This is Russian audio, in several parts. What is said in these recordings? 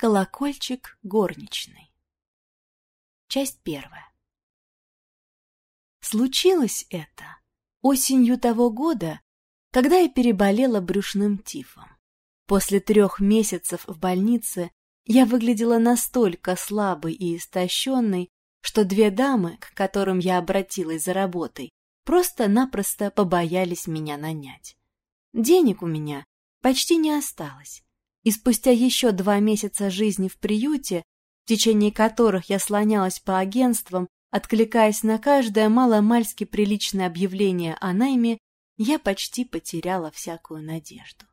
Колокольчик горничной. Часть первая. Случилось это осенью того года, когда я переболела брюшным тифом. После трех месяцев в больнице я выглядела настолько слабой и истощенной, что две дамы, к которым я обратилась за работой, просто-напросто побоялись меня нанять. Денег у меня почти не осталось, и спустя еще два месяца жизни в приюте, в течение которых я слонялась по агентствам, откликаясь на каждое маломальски приличное объявление о найме, я почти потеряла всякую надежду.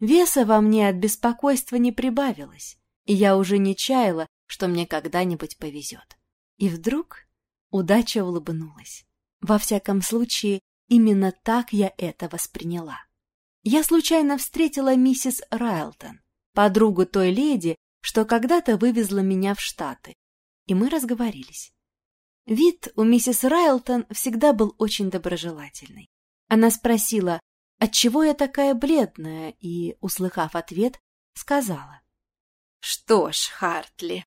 Веса во мне от беспокойства не прибавилось, и я уже не чаяла, что мне когда-нибудь повезет. И вдруг удача улыбнулась. Во всяком случае, именно так я это восприняла. Я случайно встретила миссис Райлтон, подругу той леди, что когда-то вывезла меня в Штаты, и мы разговорились. Вид у миссис Райлтон всегда был очень доброжелательный. Она спросила, отчего я такая бледная, и, услыхав ответ, сказала. «Что ж, Хартли,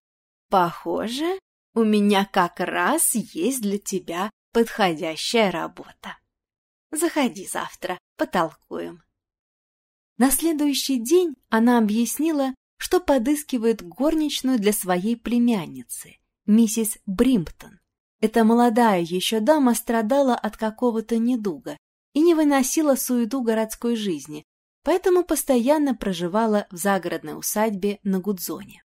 похоже, у меня как раз есть для тебя подходящая работа. Заходи завтра, потолкуем». На следующий день она объяснила, что подыскивает горничную для своей племянницы, миссис Бримптон. Эта молодая еще дама страдала от какого-то недуга и не выносила суету городской жизни, поэтому постоянно проживала в загородной усадьбе на Гудзоне.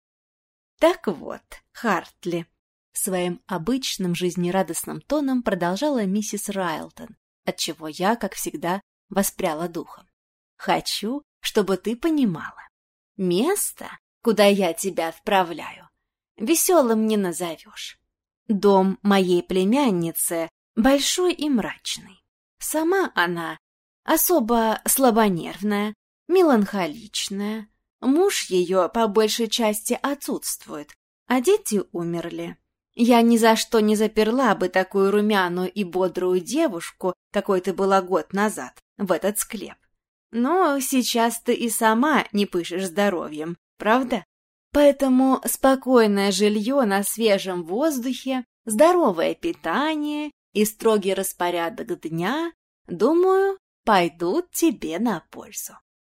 «Так вот, Хартли», — своим обычным жизнерадостным тоном продолжала миссис Райлтон, отчего я, как всегда, воспряла духом. Хочу, чтобы ты понимала. Место, куда я тебя отправляю, веселым не назовешь. Дом моей племянницы большой и мрачный. Сама она особо слабонервная, меланхоличная. Муж ее по большей части отсутствует, а дети умерли. Я ни за что не заперла бы такую румяную и бодрую девушку, какой ты была год назад, в этот склеп. Но сейчас ты и сама не пышешь здоровьем, правда? Поэтому спокойное жилье на свежем воздухе, здоровое питание и строгий распорядок дня, думаю, пойдут тебе на пользу.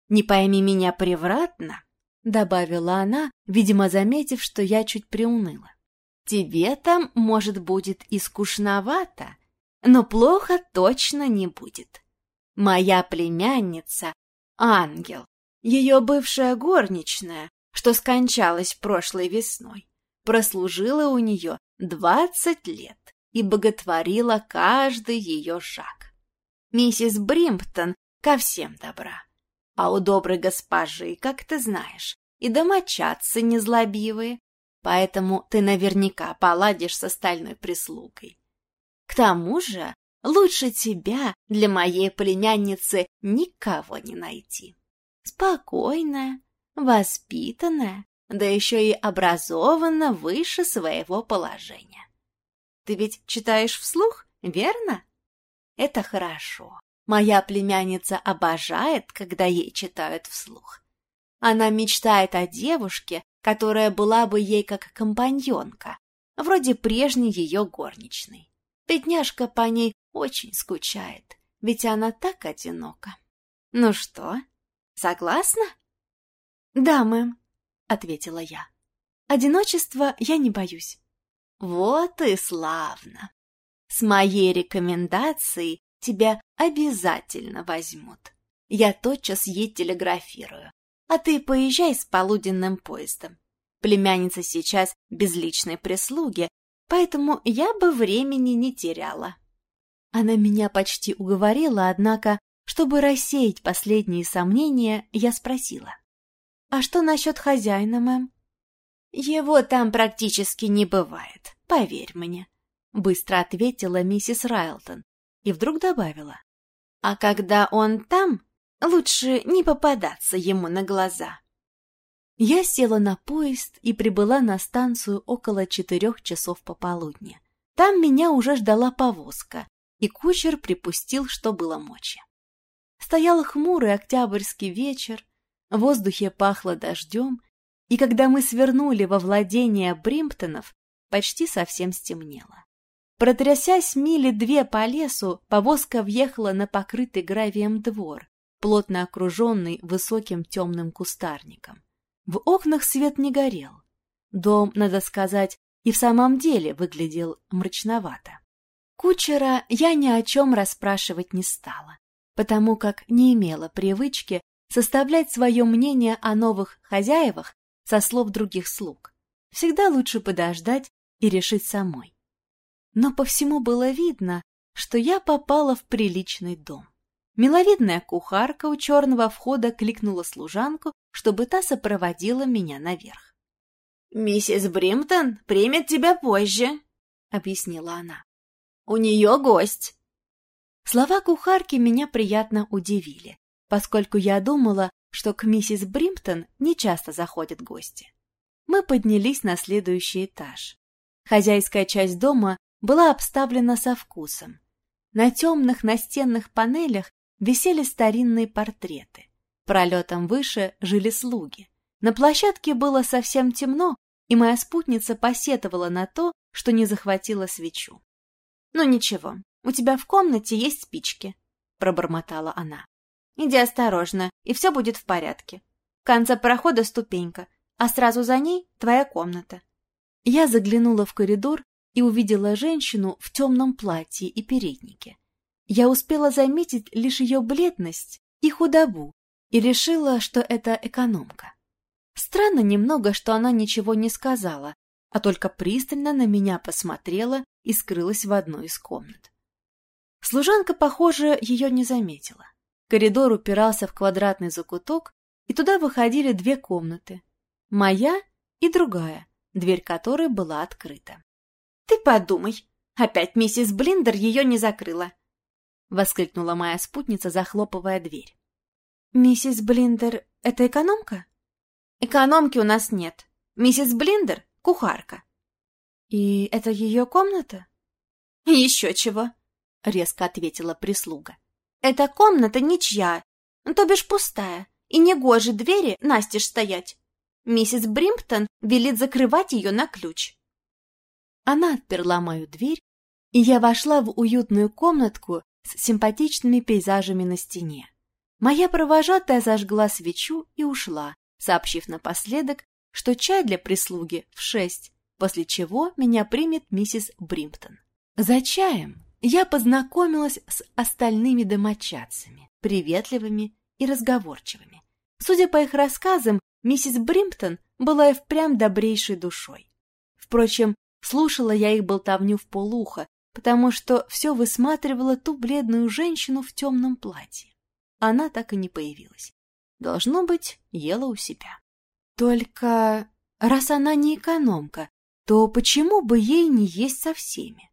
Не пойми меня превратно, — добавила она, видимо, заметив, что я чуть приуныла. Тебе там, может, будет и скучновато, но плохо точно не будет. Моя племянница — ангел, ее бывшая горничная, что скончалась прошлой весной, прослужила у нее двадцать лет и боготворила каждый ее шаг. Миссис Бримптон ко всем добра, а у доброй госпожи, как ты знаешь, и домочадцы незлобивые, поэтому ты наверняка поладишь с остальной прислугой. К тому же Лучше тебя для моей племянницы никого не найти. Спокойная, воспитанная, да еще и образована выше своего положения. Ты ведь читаешь вслух, верно? Это хорошо. Моя племянница обожает, когда ей читают вслух. Она мечтает о девушке, которая была бы ей как компаньонка, вроде прежней ее горничной. Бедняжка по ней очень скучает, ведь она так одинока. Ну что, согласна? Да, мэм, ответила я. Одиночества я не боюсь. Вот и славно. С моей рекомендацией тебя обязательно возьмут. Я тотчас ей телеграфирую, а ты поезжай с полуденным поездом. Племянница сейчас без личной прислуги, поэтому я бы времени не теряла. Она меня почти уговорила, однако, чтобы рассеять последние сомнения, я спросила. «А что насчет хозяина, мэм?» «Его там практически не бывает, поверь мне», — быстро ответила миссис Райлтон и вдруг добавила. «А когда он там, лучше не попадаться ему на глаза». Я села на поезд и прибыла на станцию около четырех часов пополудни. Там меня уже ждала повозка, и кучер припустил, что было мочи. Стоял хмурый октябрьский вечер, в воздухе пахло дождем, и когда мы свернули во владение Бримптонов, почти совсем стемнело. Протрясясь мили две по лесу, повозка въехала на покрытый гравием двор, плотно окруженный высоким темным кустарником. В окнах свет не горел. Дом, надо сказать, и в самом деле выглядел мрачновато. Кучера я ни о чем расспрашивать не стала, потому как не имела привычки составлять свое мнение о новых хозяевах со слов других слуг. Всегда лучше подождать и решить самой. Но по всему было видно, что я попала в приличный дом. Миловидная кухарка у черного входа кликнула служанку, чтобы та сопроводила меня наверх. «Миссис Бримтон примет тебя позже», — объяснила она. «У нее гость». Слова кухарки меня приятно удивили, поскольку я думала, что к миссис Бримптон нечасто заходят гости. Мы поднялись на следующий этаж. Хозяйская часть дома была обставлена со вкусом. На темных настенных панелях висели старинные портреты. Пролетом выше жили слуги. На площадке было совсем темно, и моя спутница посетовала на то, что не захватила свечу. «Ну ничего, у тебя в комнате есть спички», — пробормотала она. «Иди осторожно, и все будет в порядке. В конце прохода ступенька, а сразу за ней твоя комната». Я заглянула в коридор и увидела женщину в темном платье и переднике. Я успела заметить лишь ее бледность и худобу и решила, что это экономка. Странно немного, что она ничего не сказала, а только пристально на меня посмотрела и скрылась в одной из комнат. Служанка, похоже, ее не заметила. Коридор упирался в квадратный закуток, и туда выходили две комнаты. Моя и другая, дверь которой была открыта. — Ты подумай, опять миссис Блиндер ее не закрыла! — воскликнула моя спутница, захлопывая дверь. — Миссис Блиндер — это экономка? Экономки у нас нет. Миссис Блиндер — кухарка. И это ее комната? Еще чего, — резко ответила прислуга. Эта комната ничья, то бишь пустая, и негоже двери настежь стоять. Миссис Бримптон велит закрывать ее на ключ. Она отперла мою дверь, и я вошла в уютную комнатку с симпатичными пейзажами на стене. Моя провожатая зажгла свечу и ушла, сообщив напоследок, что чай для прислуги в шесть, после чего меня примет миссис Бримптон. За чаем я познакомилась с остальными домочадцами, приветливыми и разговорчивыми. Судя по их рассказам, миссис Бримптон была и впрямь добрейшей душой. Впрочем, слушала я их болтовню в полухо, потому что все высматривала ту бледную женщину в темном платье. Она так и не появилась. Должно быть, ела у себя. Только раз она не экономка, то почему бы ей не есть со всеми?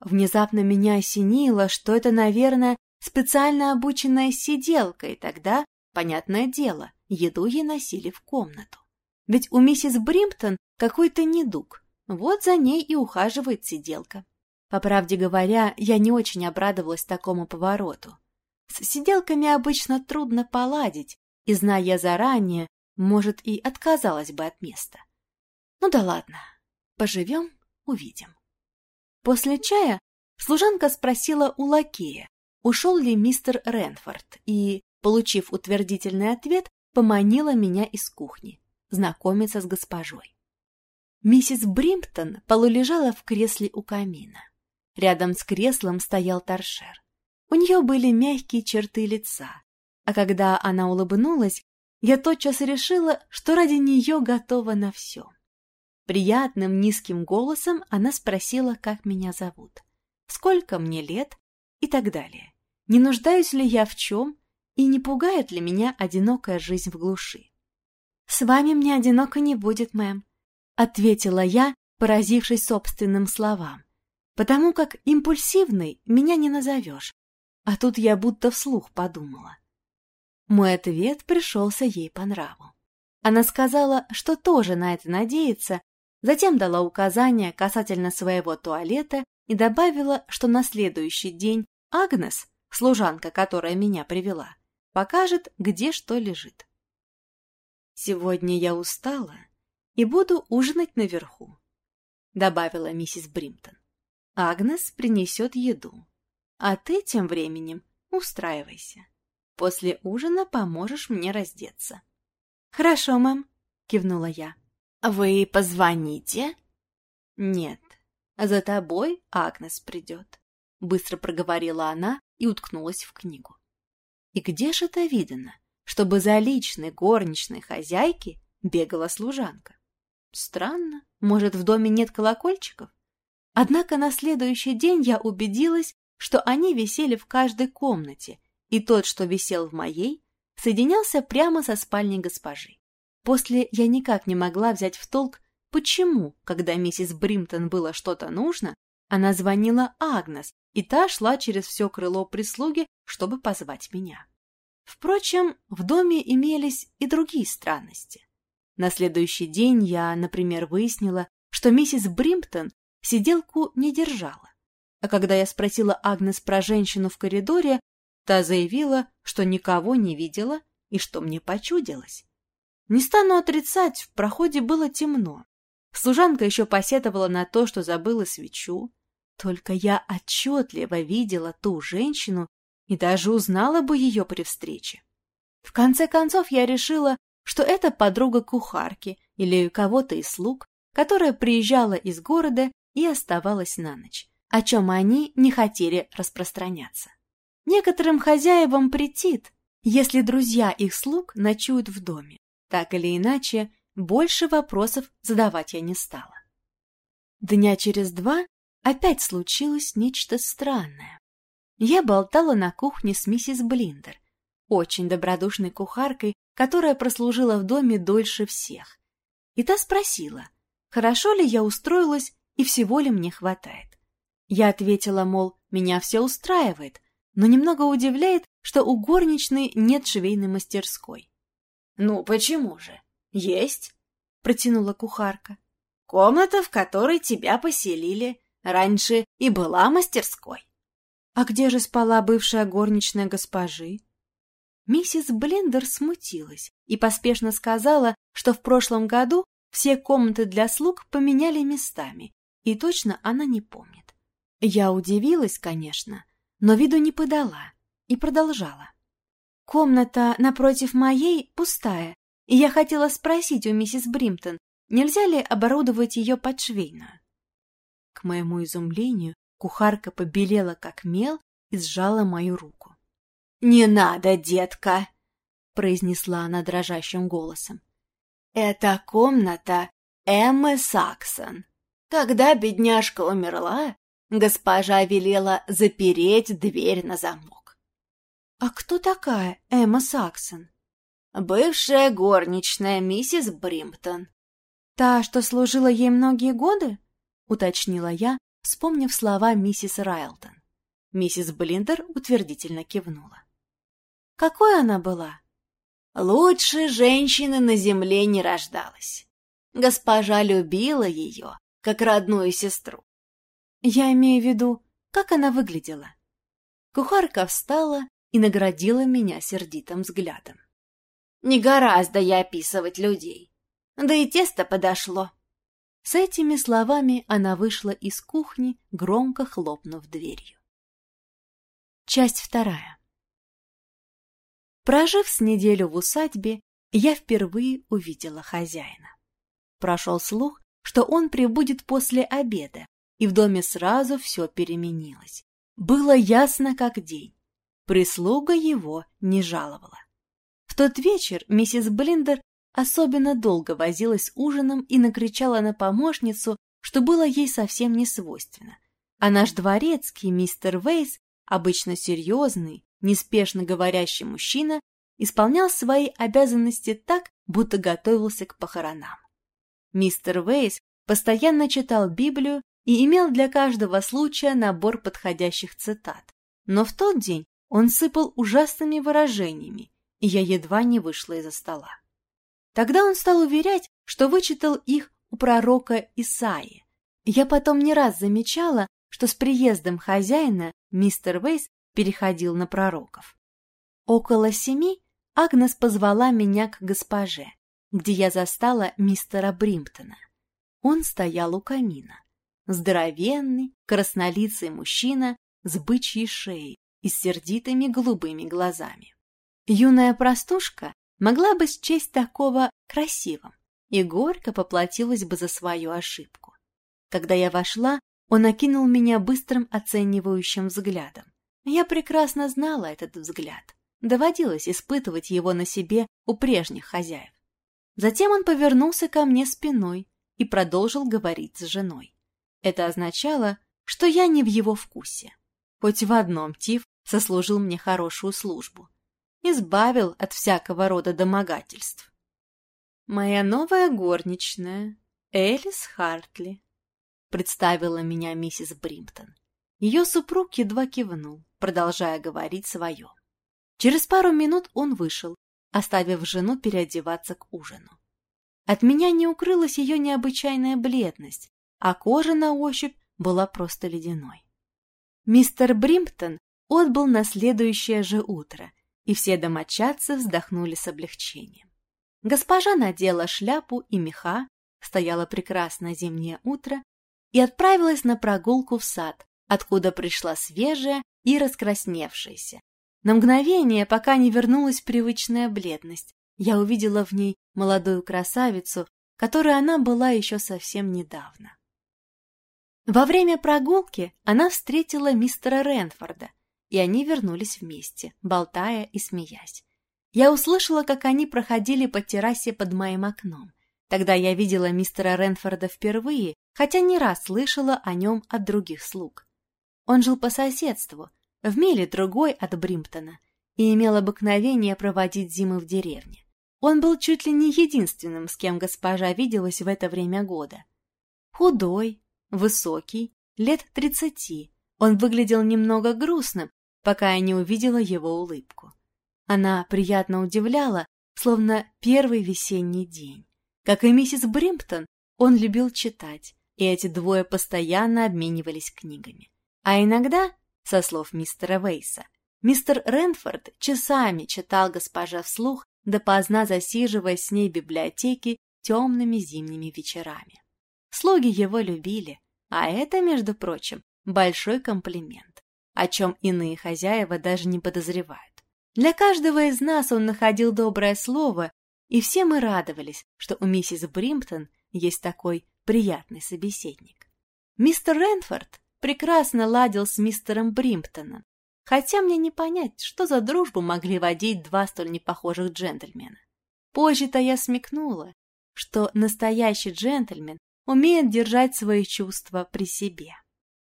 Внезапно меня осенило, что это, наверное, специально обученная сиделка, и тогда, понятное дело, еду ей носили в комнату. Ведь у миссис Бримптон какой-то недуг, вот за ней и ухаживает сиделка. По правде говоря, я не очень обрадовалась такому повороту. С сиделками обычно трудно поладить, и, зная заранее, может, и отказалась бы от места. Ну да ладно, поживем, увидим. После чая служанка спросила у лакея, ушел ли мистер Ренфорд, и, получив утвердительный ответ, поманила меня из кухни, знакомиться с госпожой. Миссис Бримптон полулежала в кресле у камина. Рядом с креслом стоял торшер. У нее были мягкие черты лица, а когда она улыбнулась, я тотчас решила, что ради нее готова на все. Приятным низким голосом она спросила, как меня зовут, сколько мне лет и так далее. Не нуждаюсь ли я в чем и не пугает ли меня одинокая жизнь в глуши? «С вами мне одиноко не будет, мэм», — ответила я, поразившись собственным словам, потому как импульсивной меня не назовешь, а тут я будто вслух подумала. Мой ответ пришелся ей по нраву. Она сказала, что тоже на это надеется, затем дала указания касательно своего туалета и добавила, что на следующий день Агнес, служанка, которая меня привела, покажет, где что лежит. Сегодня я устала и буду ужинать наверху», — добавила миссис Бримтон. «Агнес принесет еду, а ты тем временем устраивайся. После ужина поможешь мне раздеться». «Хорошо, мэм», — кивнула я. «Вы позвоните?» «Нет, за тобой Агнес придет», — быстро проговорила она и уткнулась в книгу. «И где же это видано, чтобы за личной горничной хозяйки бегала служанка? Странно, может, в доме нет колокольчиков? Однако на следующий день я убедилась, что они висели в каждой комнате, и тот, что висел в моей, соединялся прямо со спальней госпожи. После я никак не могла взять в толк, почему, когда миссис Бримтон было что-то нужно, она звонила Агнес, и та шла через все крыло прислуги, чтобы позвать меня. Впрочем, в доме имелись и другие странности. На следующий день я, например, выяснила, что миссис Бримптон сиделку не держала. А когда я спросила Агнес про женщину в коридоре, та заявила, что никого не видела и что мне почудилось. Не стану отрицать, в проходе было темно. Служанка еще посетовала на то, что забыла свечу. Только я отчетливо видела ту женщину и даже узнала бы ее при встрече. В конце концов я решила, что это подруга кухарки или кого-то из слуг, которая приезжала из города и оставалась на ночь, о чем они не хотели распространяться. Некоторым хозяевам претит, если друзья их слуг ночуют в доме. Так или иначе, больше вопросов задавать я не стала. Дня через два опять случилось нечто странное. Я болтала на кухне с миссис Блиндер, очень добродушной кухаркой, которая прослужила в доме дольше всех. И та спросила, хорошо ли я устроилась и всего ли мне хватает. Я ответила, мол, меня все устраивает, но немного удивляет, что у горничной нет швейной мастерской. «Ну, почему же? Есть», — протянула кухарка. «Комната, в которой тебя поселили, раньше и была мастерской». «А где же спала бывшая горничная госпожи?» Миссис Блендер смутилась и поспешно сказала, что в прошлом году все комнаты для слуг поменяли местами, и точно она не помнит. Я удивилась, конечно, но виду не подала и продолжала. Комната напротив моей пустая, и я хотела спросить у миссис Бримтон, нельзя ли оборудовать ее под швейную. К моему изумлению кухарка побелела как мел и сжала мою руку. — Не надо, детка! — произнесла она дрожащим голосом. — Это комната Эммы Саксон. Когда бедняжка умерла, госпожа велела запереть дверь на замок. «А кто такая Эмма Саксон?» «Бывшая горничная миссис Бримптон». «Та, что служила ей многие годы?» — уточнила я, вспомнив слова миссис Райлтон. Миссис Блиндер утвердительно кивнула. «Какой она была?» «Лучше женщины на земле не рождалась. Госпожа любила ее, как родную сестру». «Я имею в виду, как она выглядела?» Кухарка встала и наградила меня сердитым взглядом. «Не гораздо я описывать людей, да и тесто подошло». С этими словами она вышла из кухни, громко хлопнув дверью. Часть вторая. Прожив с неделю в усадьбе, я впервые увидела хозяина. Прошел слух, что он прибудет после обеда, и в доме сразу все переменилось. Было ясно как день. Прислуга его не жаловала. В тот вечер миссис Блиндер особенно долго возилась с ужином и накричала на помощницу, что было ей совсем не свойственно. А наш дворецкий, мистер Вейс, обычно серьезный, неспешно говорящий мужчина, исполнял свои обязанности так, будто готовился к похоронам. Мистер Вейс постоянно читал Библию и имел для каждого случая набор подходящих цитат. Но в тот день он сыпал ужасными выражениями, и я едва не вышла из-за стола. Тогда он стал уверять, что вычитал их у пророка Исаи. Я потом не раз замечала, что с приездом хозяина мистер Вейс переходил на пророков. Около семи Агнес позвала меня к госпоже, где я застала мистера Бримптона. Он стоял у камина. Здоровенный, краснолицый мужчина с бычьей шеей и сердитыми голубыми глазами. Юная простушка могла бы счесть такого красивым и горько поплатилась бы за свою ошибку. Когда я вошла, он окинул меня быстрым оценивающим взглядом. Я прекрасно знала этот взгляд. Доводилось испытывать его на себе у прежних хозяев. Затем он повернулся ко мне спиной и продолжил говорить с женой. Это означало, что я не в его вкусе. Хоть в одном Тиф сослужил мне хорошую службу. Избавил от всякого рода домогательств. «Моя новая горничная, Элис Хартли», — представила меня миссис Бримптон. Ее супруг едва кивнул, продолжая говорить свое. Через пару минут он вышел, оставив жену переодеваться к ужину. От меня не укрылась ее необычайная бледность, а кожа на ощупь была просто ледяной. Мистер Бримптон отбыл на следующее же утро, и все домочадцы вздохнули с облегчением. Госпожа надела шляпу и меха, стояло прекрасное зимнее утро, и отправилась на прогулку в сад, откуда пришла свежая и раскрасневшаяся. На мгновение, пока не вернулась привычная бледность, я увидела в ней молодую красавицу, которой она была еще совсем недавно. Во время прогулки она встретила мистера Ренфорда, и они вернулись вместе, болтая и смеясь. Я услышала, как они проходили по террасе под моим окном. Тогда я видела мистера Ренфорда впервые, хотя не раз слышала о нем от других слуг. Он жил по соседству, в миле другой от Бримптона, и имел обыкновение проводить зимы в деревне. Он был чуть ли не единственным, с кем госпожа виделась в это время года. Худой, высокий, лет тридцати, он выглядел немного грустным, пока я не увидела его улыбку. Она приятно удивляла, словно первый весенний день. Как и миссис Бримптон, он любил читать, и эти двое постоянно обменивались книгами. А иногда, со слов мистера Вейса, мистер Ренфорд часами читал госпожа вслух, допоздна засиживаясь с ней в библиотеке темными зимними вечерами. Слуги его любили, а это, между прочим, большой комплимент, о чем иные хозяева даже не подозревают. Для каждого из нас он находил доброе слово, и все мы радовались, что у миссис Бримптон есть такой приятный собеседник. Мистер Ренфорд прекрасно ладил с мистером Бримптоном, хотя мне не понять, что за дружбу могли водить два столь непохожих джентльмена. Позже-то я смекнула, что настоящий джентльмен умеет держать свои чувства при себе.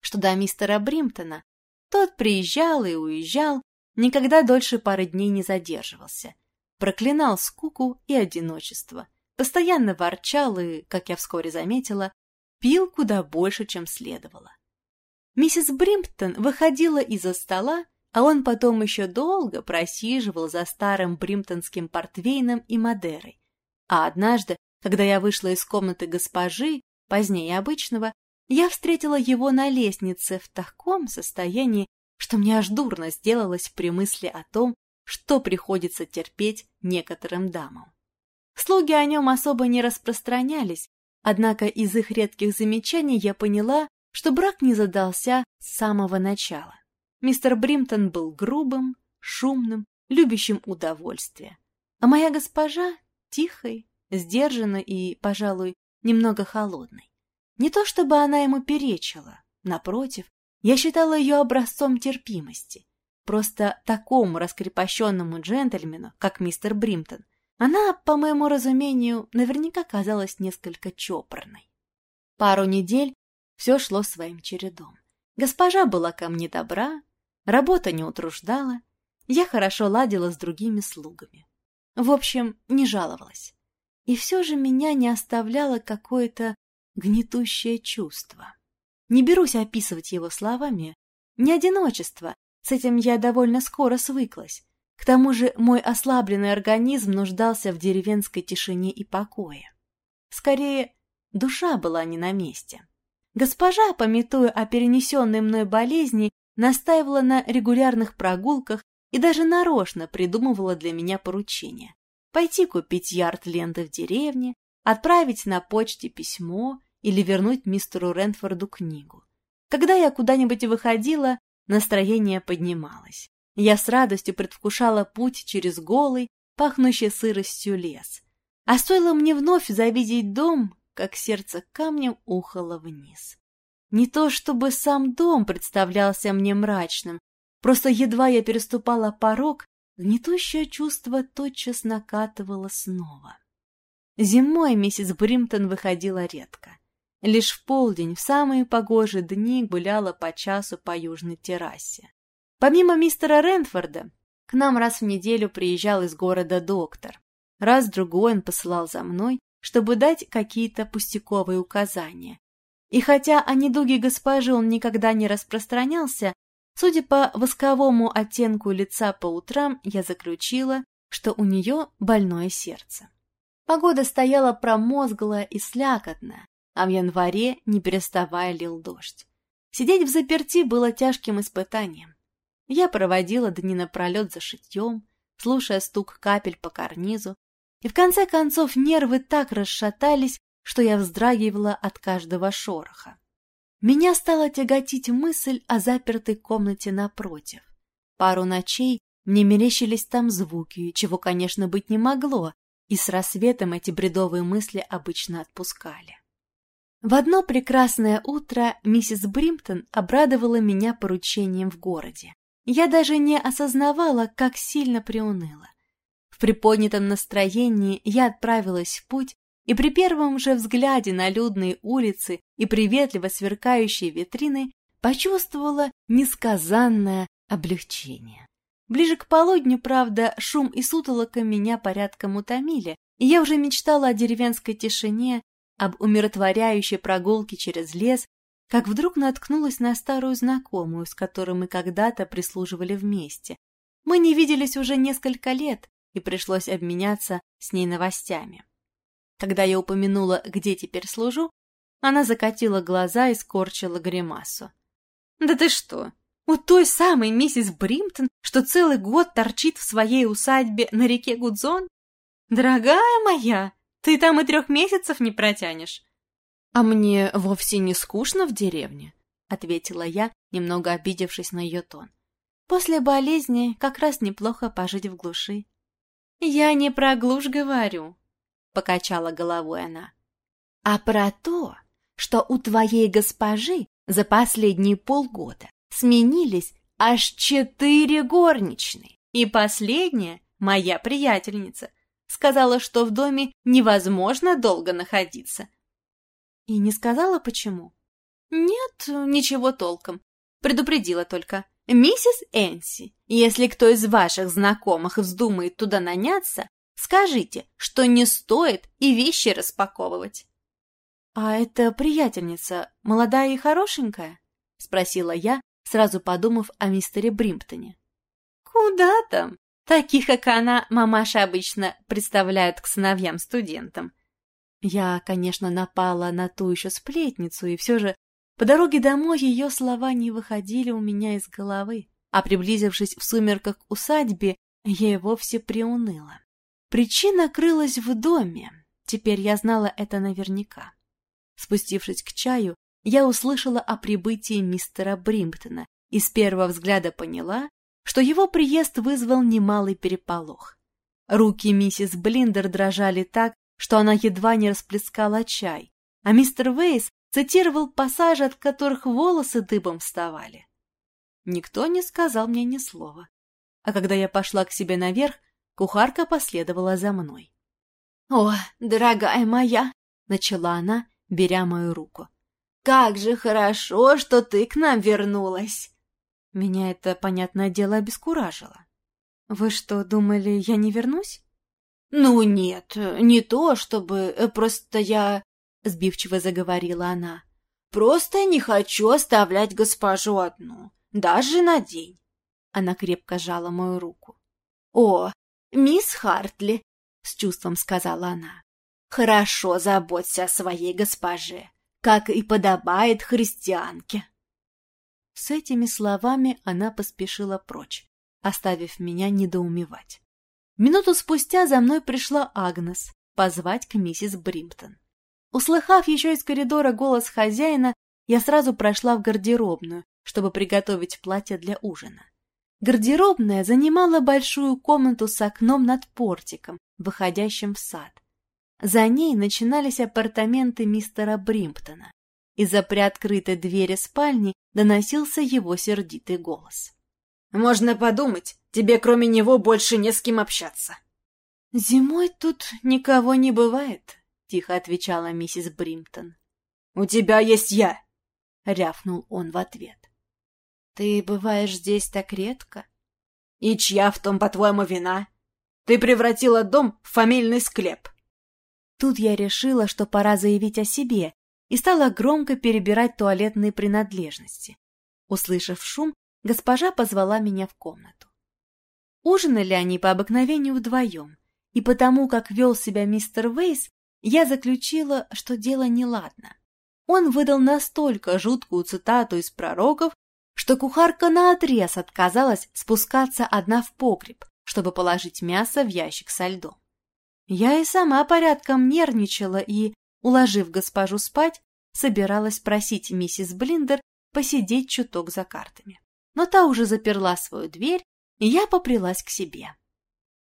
Что до мистера Бримптона, тот приезжал и уезжал, никогда дольше пары дней не задерживался, проклинал скуку и одиночество, постоянно ворчал и, как я вскоре заметила, пил куда больше, чем следовало. Миссис Бримптон выходила из-за стола, а он потом еще долго просиживал за старым бримптонским портвейном и Мадерой. А однажды, когда я вышла из комнаты госпожи, позднее обычного, я встретила его на лестнице в таком состоянии, что мне аж дурно сделалось при мысли о том, что приходится терпеть некоторым дамам. Слуги о нем особо не распространялись, однако из их редких замечаний я поняла, что брак не задался с самого начала. Мистер Бримтон был грубым, шумным, любящим удовольствие, а моя госпожа — тихой, сдержанной и, пожалуй, немного холодной. Не то чтобы она ему перечила, напротив, я считала ее образцом терпимости. Просто такому раскрепощенному джентльмену, как мистер Бримтон, она, по моему разумению, наверняка казалась несколько чопорной. Пару недель все шло своим чередом. Госпожа была ко мне добра, работа не утруждала, я хорошо ладила с другими слугами. В общем, не жаловалась. И все же меня не оставляло какое-то гнетущее чувство. Не берусь описывать его словами. Не одиночество, с этим я довольно скоро свыклась. К тому же мой ослабленный организм нуждался в деревенской тишине и покое. Скорее, душа была не на месте. Госпожа, пометуя о перенесенной мной болезни, настаивала на регулярных прогулках и даже нарочно придумывала для меня поручения. Пойти купить ярд ленты в деревне, отправить на почте письмо или вернуть мистеру Ренфорду книгу. Когда я куда-нибудь выходила, настроение поднималось. Я с радостью предвкушала путь через голый, пахнущий сыростью лес. А стоило мне вновь завидеть дом, как сердце камнем ухало вниз. Не то чтобы сам дом представлялся мне мрачным, просто едва я переступала порог, гнетущее чувство тотчас накатывало снова. Зимой миссис Бримтон выходила редко. Лишь в полдень, в самые погожие дни, гуляла по часу по южной террасе. Помимо мистера Ренфорда, к нам раз в неделю приезжал из города доктор. Раз-другой он посылал за мной, чтобы дать какие-то пустяковые указания. И хотя о недуге госпожи он никогда не распространялся, судя по восковому оттенку лица по утрам, я заключила, что у нее больное сердце. Погода стояла промозглая и слякотная, а в январе не переставая лил дождь. Сидеть в заперти было тяжким испытанием. Я проводила дни напролет за шитьем, слушая стук капель по карнизу, и в конце концов нервы так расшатались, что я вздрагивала от каждого шороха. Меня стала тяготить мысль о запертой комнате напротив. Пару ночей мне мерещились там звуки, чего, конечно, быть не могло, и с рассветом эти бредовые мысли обычно отпускали. В одно прекрасное утро миссис Бримптон обрадовала меня поручением в городе. Я даже не осознавала, как сильно приуныла. В приподнятом настроении я отправилась в путь, и при первом же взгляде на людные улицы и приветливо сверкающие витрины почувствовала несказанное облегчение. Ближе к полудню, правда, шум и сутолока меня порядком утомили, и я уже мечтала о деревенской тишине, об умиротворяющей прогулке через лес как вдруг наткнулась на старую знакомую, с которой мы когда-то прислуживали вместе. Мы не виделись уже несколько лет, и пришлось обменяться с ней новостями. Когда я упомянула, где теперь служу, она закатила глаза и скорчила гримасу. «Да ты что, у той самой миссис Бримптон, что целый год торчит в своей усадьбе на реке Гудзон? Дорогая моя, ты там и трех месяцев не протянешь. «А мне вовсе не скучно в деревне», — ответила я, немного обидевшись на ее тон. «После болезни как раз неплохо пожить в глуши». «Я не про глушь говорю», — покачала головой она, «а про то, что у твоей госпожи за последние полгода сменились аж четыре горничные, и последняя, моя приятельница, сказала, что в доме невозможно долго находиться, и не сказала, почему? Нет, ничего толком. Предупредила только. «Миссис Энси, если кто из ваших знакомых вздумает туда наняться, скажите, что не стоит и вещи распаковывать». «А эта приятельница молодая и хорошенькая?» — спросила я, сразу подумав о мистере Бримптоне. «Куда там? Таких, как она, мамаши обычно представляют к сыновьям-студентам. Я, конечно, напала на ту еще сплетницу, и все же по дороге домой ее слова не выходили у меня из головы, а приблизившись в сумерках к усадьбе, я и вовсе приуныла. Причина крылась в доме, теперь я знала это наверняка. Спустившись к чаю, я услышала о прибытии мистера Бримптона и с первого взгляда поняла, что его приезд вызвал немалый переполох. Руки миссис Блиндер дрожали так, что она едва не расплескала чай, а мистер Вейс цитировал пассажи, от которых волосы дыбом вставали. Никто не сказал мне ни слова. А когда я пошла к себе наверх, кухарка последовала за мной. — О, дорогая моя! — начала она, беря мою руку. — Как же хорошо, что ты к нам вернулась! Меня это, понятное дело, обескуражило. — Вы что, думали, я не вернусь? «Ну нет, не то чтобы... Э, просто я...» — сбивчиво заговорила она. «Просто не хочу оставлять госпожу одну, даже на день». Она крепко жала мою руку. «О, мисс Хартли!» — с чувством сказала она. «Хорошо заботься о своей госпоже, как и подобает христианке». С этими словами она поспешила прочь, оставив меня недоумевать. Минуту спустя за мной пришла Агнес позвать к миссис Бримптон. Услыхав еще из коридора голос хозяина, я сразу прошла в гардеробную, чтобы приготовить платье для ужина. Гардеробная занимала большую комнату с окном над портиком, выходящим в сад. За ней начинались апартаменты мистера Бримптона. Из-за приоткрытой двери спальни доносился его сердитый голос. «Можно подумать, тебе кроме него больше не с кем общаться». «Зимой тут никого не бывает», — тихо отвечала миссис Бримптон. «У тебя есть я», — рявкнул он в ответ. «Ты бываешь здесь так редко?» «И чья в том, по-твоему, вина? Ты превратила дом в фамильный склеп». Тут я решила, что пора заявить о себе, и стала громко перебирать туалетные принадлежности. Услышав шум, госпожа позвала меня в комнату. Ужинали они по обыкновению вдвоем, и потому, как вел себя мистер Вейс, я заключила, что дело неладно. Он выдал настолько жуткую цитату из пророков, что кухарка наотрез отказалась спускаться одна в погреб, чтобы положить мясо в ящик со льдом. Я и сама порядком нервничала и, уложив госпожу спать, собиралась просить миссис Блиндер посидеть чуток за картами. Но та уже заперла свою дверь, и я поприлась к себе.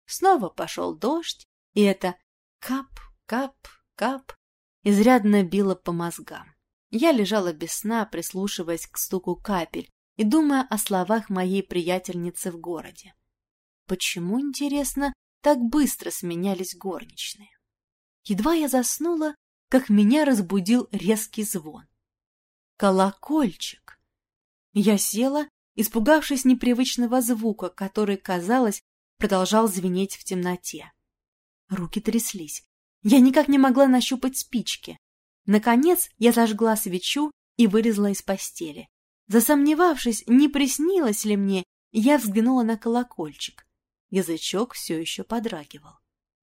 Снова пошел дождь, и это кап, кап, кап изрядно било по мозгам. Я лежала без сна, прислушиваясь к стуку капель и думая о словах моей приятельницы в городе. Почему, интересно, так быстро сменялись горничные? Едва я заснула, как меня разбудил резкий звон. Колокольчик! Я села, испугавшись непривычного звука, который, казалось, продолжал звенеть в темноте. Руки тряслись. Я никак не могла нащупать спички. Наконец я зажгла свечу и вылезла из постели. Засомневавшись, не приснилось ли мне, я взглянула на колокольчик. Язычок все еще подрагивал.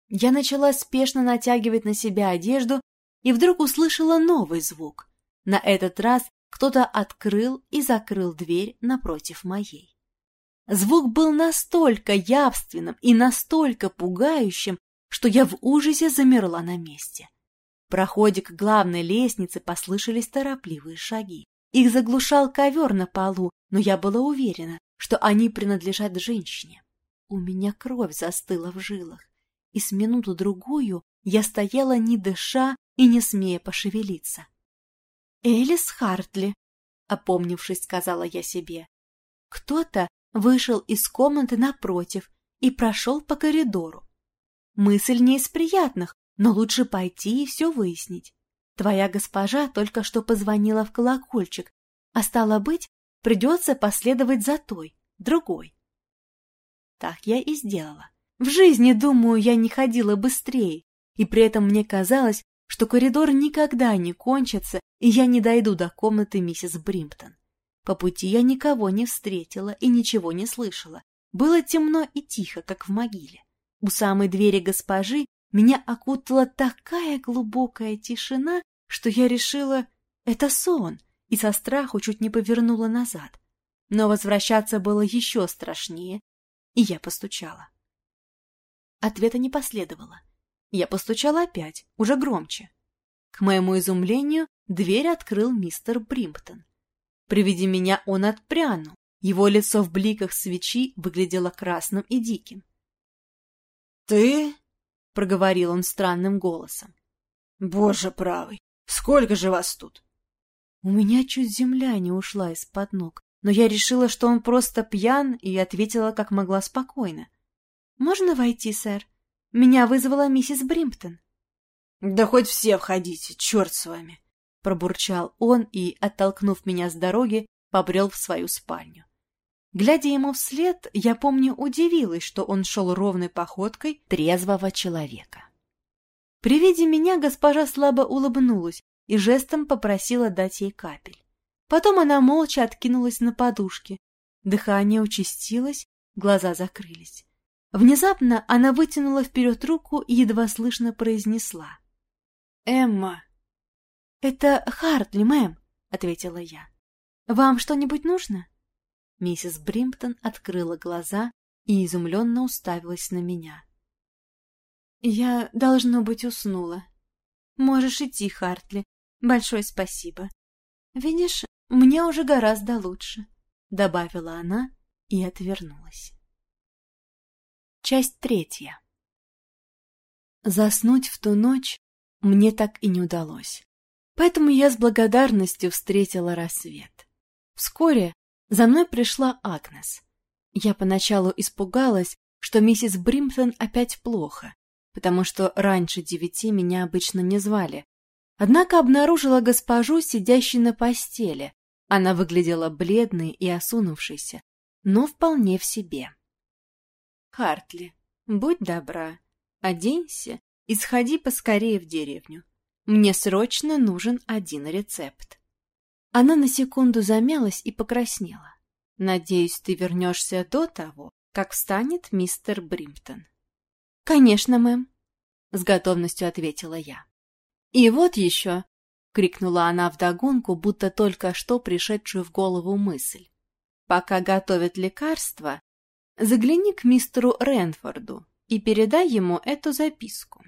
Я начала спешно натягивать на себя одежду и вдруг услышала новый звук. На этот раз кто-то открыл и закрыл дверь напротив моей. Звук был настолько явственным и настолько пугающим, что я в ужасе замерла на месте проходе к главной лестнице послышались торопливые шаги. Их заглушал ковер на полу, но я была уверена, что они принадлежат женщине. У меня кровь застыла в жилах, и с минуту-другую я стояла не дыша и не смея пошевелиться. «Элис Хартли», — опомнившись, сказала я себе. Кто-то вышел из комнаты напротив и прошел по коридору. Мысль не из приятных, но лучше пойти и все выяснить. Твоя госпожа только что позвонила в колокольчик, а стало быть, придется последовать за той, другой. Так я и сделала. В жизни, думаю, я не ходила быстрее, и при этом мне казалось, что коридор никогда не кончится, и я не дойду до комнаты миссис Бримптон. По пути я никого не встретила и ничего не слышала. Было темно и тихо, как в могиле. У самой двери госпожи меня окутала такая глубокая тишина, что я решила, это сон, и со страху чуть не повернула назад. Но возвращаться было еще страшнее, и я постучала. Ответа не последовало. Я постучала опять, уже громче. К моему изумлению, дверь открыл мистер Бримптон. При виде меня он отпрянул. Его лицо в бликах свечи выглядело красным и диким. «Ты?» — проговорил он странным голосом. «Боже правый, сколько же вас тут?» У меня чуть земля не ушла из-под ног, но я решила, что он просто пьян, и ответила как могла спокойно. «Можно войти, сэр? Меня вызвала миссис Бримптон». «Да хоть все входите, черт с вами!» Пробурчал он и, оттолкнув меня с дороги, побрел в свою спальню. Глядя ему вслед, я, помню, удивилась, что он шел ровной походкой трезвого человека. При виде меня госпожа слабо улыбнулась и жестом попросила дать ей капель. Потом она молча откинулась на подушке. Дыхание участилось, глаза закрылись. Внезапно она вытянула вперед руку и едва слышно произнесла. «Эмма!» «Это Хартли, мэм», — ответила я. «Вам что-нибудь нужно?» Миссис Бримптон открыла глаза, и изумленно уставилась на меня. «Я, должно быть, уснула. Можешь идти, Хартли. Большое спасибо. Видишь, мне уже гораздо лучше», — добавила она и отвернулась. Часть третья. Заснуть в ту ночь мне так и не удалось. Поэтому я с благодарностью встретила рассвет. Вскоре за мной пришла Агнес. Я поначалу испугалась, что миссис Бримптон опять плохо, потому что раньше девяти меня обычно не звали. Однако обнаружила госпожу, сидящей на постели. Она выглядела бледной и осунувшейся, но вполне в себе. «Хартли, будь добра, оденься и сходи поскорее в деревню. Мне срочно нужен один рецепт». Она на секунду замялась и покраснела. «Надеюсь, ты вернешься до того, как встанет мистер Бримптон». «Конечно, мэм», — с готовностью ответила я. «И вот еще!» — крикнула она вдогонку, будто только что пришедшую в голову мысль. «Пока готовят лекарства, загляни к мистеру Ренфорду и передай ему эту записку».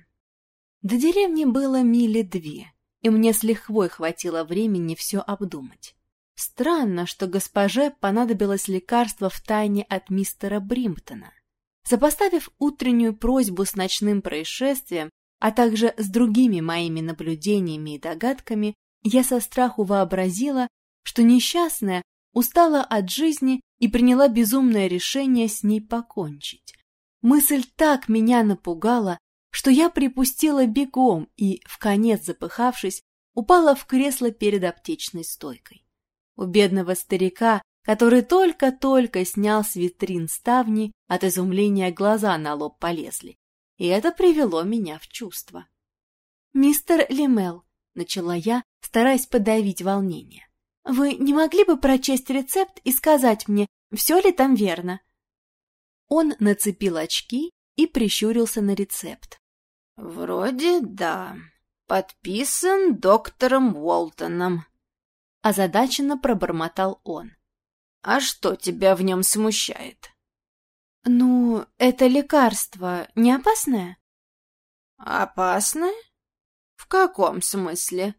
До деревни было мили две, и мне с лихвой хватило времени все обдумать. Странно, что госпоже понадобилось лекарство в тайне от мистера Бримптона. Сопоставив утреннюю просьбу с ночным происшествием, а также с другими моими наблюдениями и догадками, я со страху вообразила, что несчастная устала от жизни и приняла безумное решение с ней покончить. Мысль так меня напугала, что я припустила бегом и, в конец запыхавшись, упала в кресло перед аптечной стойкой. У бедного старика который только-только снял с витрин ставни, от изумления глаза на лоб полезли. И это привело меня в чувство. «Мистер Лимел», — начала я, стараясь подавить волнение, — «вы не могли бы прочесть рецепт и сказать мне, все ли там верно?» Он нацепил очки и прищурился на рецепт. «Вроде да. Подписан доктором Уолтоном», — озадаченно пробормотал он. А что тебя в нем смущает? Ну, это лекарство не опасное? Опасное? В каком смысле?